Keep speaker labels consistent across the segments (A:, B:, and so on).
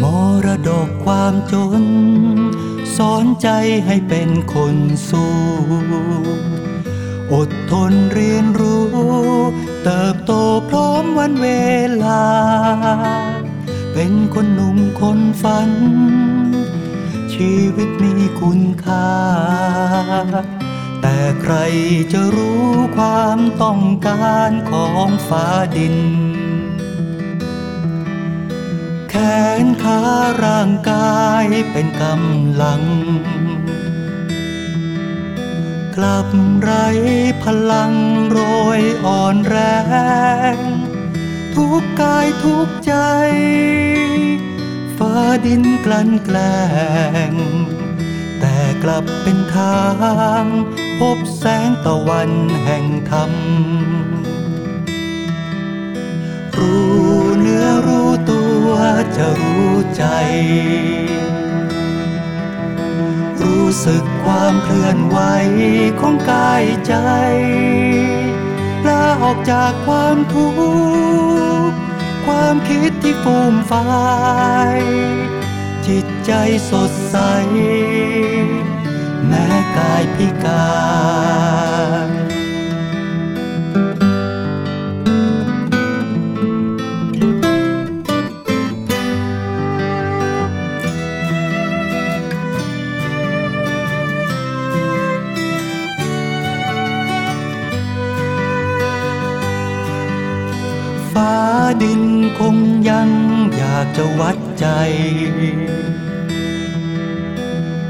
A: มรดกความจน สอนใจให้เป็นคนสู้อดทนเรียนรู้ เติบโตพร้อมวันเวลา เป็นคนหนุ่มคนฝัน ชีวิตมีคุณค่า แต่ใครจะรู้ความต้องการของฟ้าดิน แขนขาร่างกายเป็นกำลัง กลับไรพลังโรยอ่อนแรง ทุกกายทุกใจ ฟ้าดินกลั่นแกล้งแต่กลับเป็นทาง พบแสงตะวันแห่งธรรมรู้ จะรู้ใจ รู้สึกความเคลื่อนไหวของกายใจลาออกจากความทุกข์ความคิดที่ฟูมฟายจิตใจสดใส แม้กายพิการ ดินคงยังอยากจะวัดใจ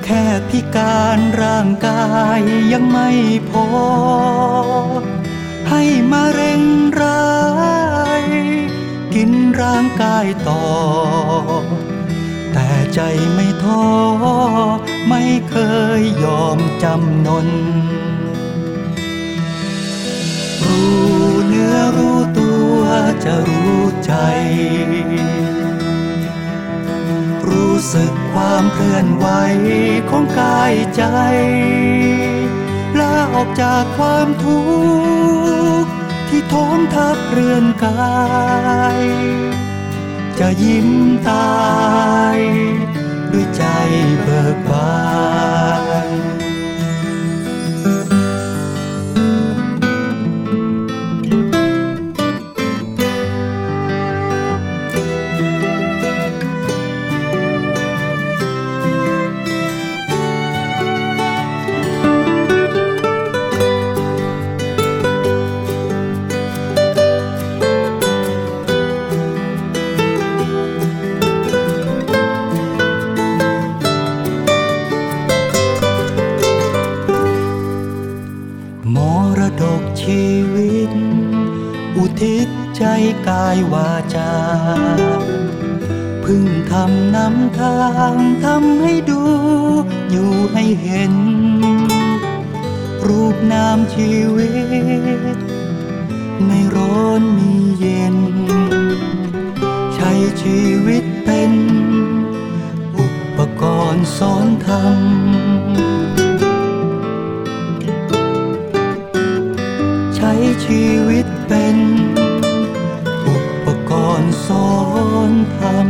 A: แค่พิการร่างกายยังไม่พอ ให้มาเร่งร้าย กินร่างกายต่อ แต่ใจไม่ท้อ ไม่เคยยอมจำนน ความเคลื่อนไหวของกายใจลาออกจากความทุกข์ที่โทมทับเรือนกาย จะยิ้มตาย ด้วยใจเบิกบาน ชีวิต อุทิศใจกายวาจา พึ่งทำนำทางทำให้ดู อยู่ให้เห็น รูปนามชีวิต ไม่ร้อนมีเย็น ใช้ชีวิตเป็น อุปกรณ์สอนธรรม ชีวิตเป็น อุปกรณ์สอนธรรม